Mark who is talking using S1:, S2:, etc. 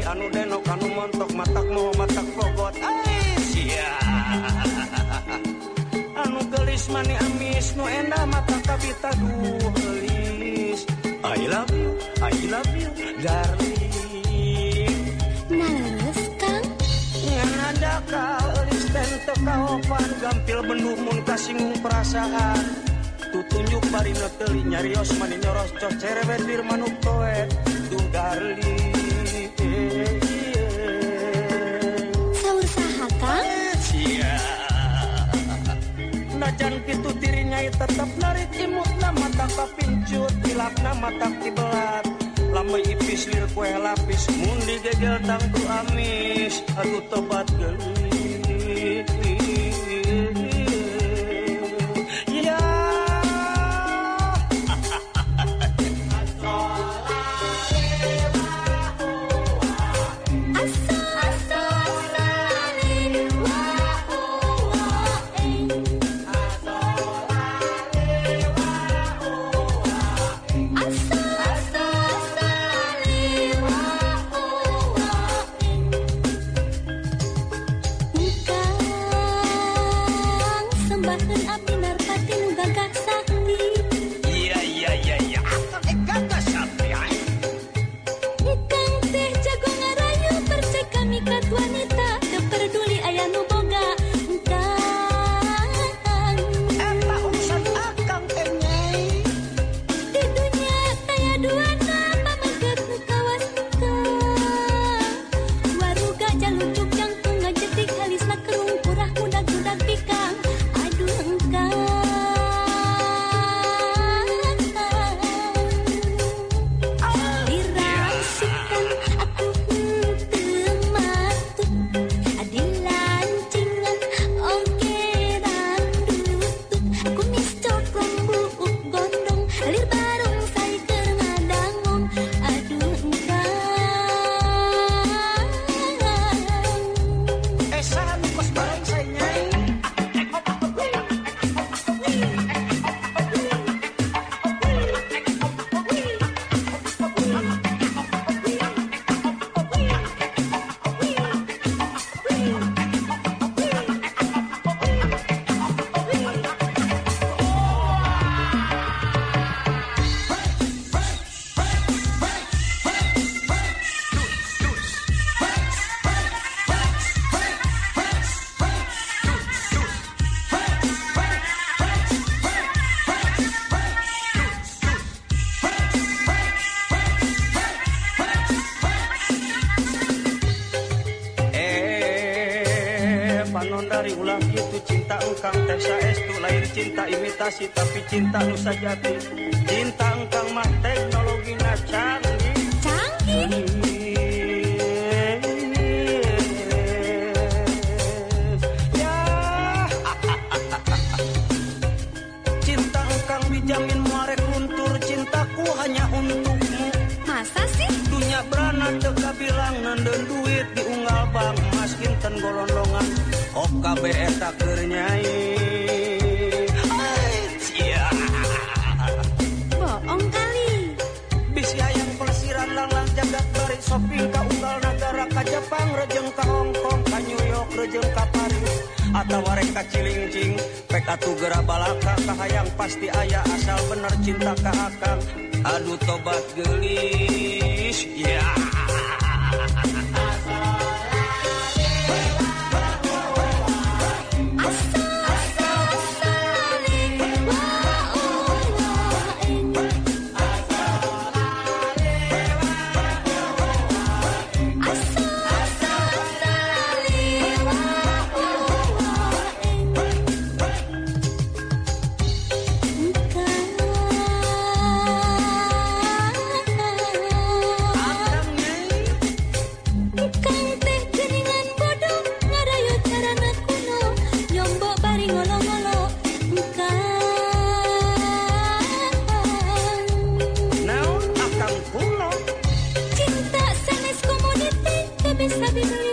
S1: anu denok anu montok matak mau matak fogot sia anu gelis mani amis nu endah mata kabita duh gelis I love you I love you darling.
S2: Naleres Kang.
S1: Ngan ada ka eulis dan kaopan gampil benduh mun kasinggung perasaan. Tutunjuk bari teli nyarios mani nyoros cos cerewet bir manuk toet duh darling itu dirinya tetap narik imutna mata kapincut tilapna mata dibelat. Lama ipis lir kue lapis mundi gegel tangku amis. Aduh tobat geli panon dari ulah itu cinta engkang teh saestu lain cinta imitasi tapi cinta nu sajati. Cinta engkang mah teknologi canggih.
S2: Canggih
S1: Ya. Cinta engkang dijamin muarek luntur cintaku hanya untukmu
S2: Masa sih?
S1: Dunya berana teka bilang nenden duit di unggal bank Mas kinten golondongan Oh KB eta keur taknyai
S2: bohong kali.
S1: Bisi ayam pelesiran langlang jagat dari shopping ka unggal nagara ka Jepang rejeng ke Hongkong ka New York rejeng ke Paris. Atawa rek ka Cilincing pek atuh gera balaka ka hayang pasti aya asal bener cinta ka akang aduh tobat gelis ya. yeah. de sabiduría.